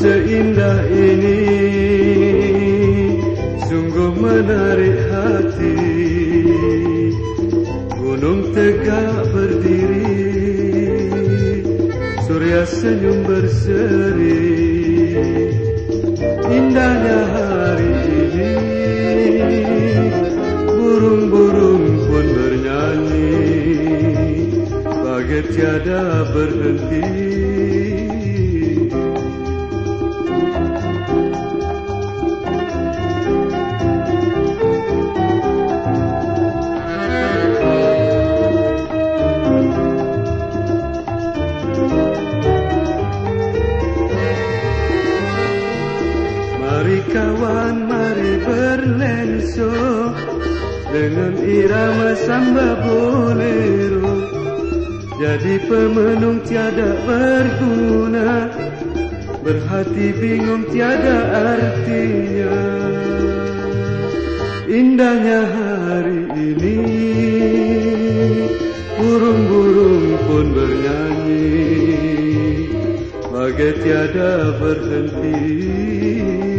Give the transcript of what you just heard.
seindah ini. Sungguh menarik hati. Gunung tegak berdiri. Surya senyum berseri. Indahnya hari ini. Burung-burung pun bernyanyi. Bagai tiada berhenti Kawan, mari berlenso. Dengan irama samba bolero. Jadi pemenung tiada berguna. Berhati bingung tiada artinya. Indahnya hari ini. Burung-burung pun bernyanyi. Bagai tiada berhenti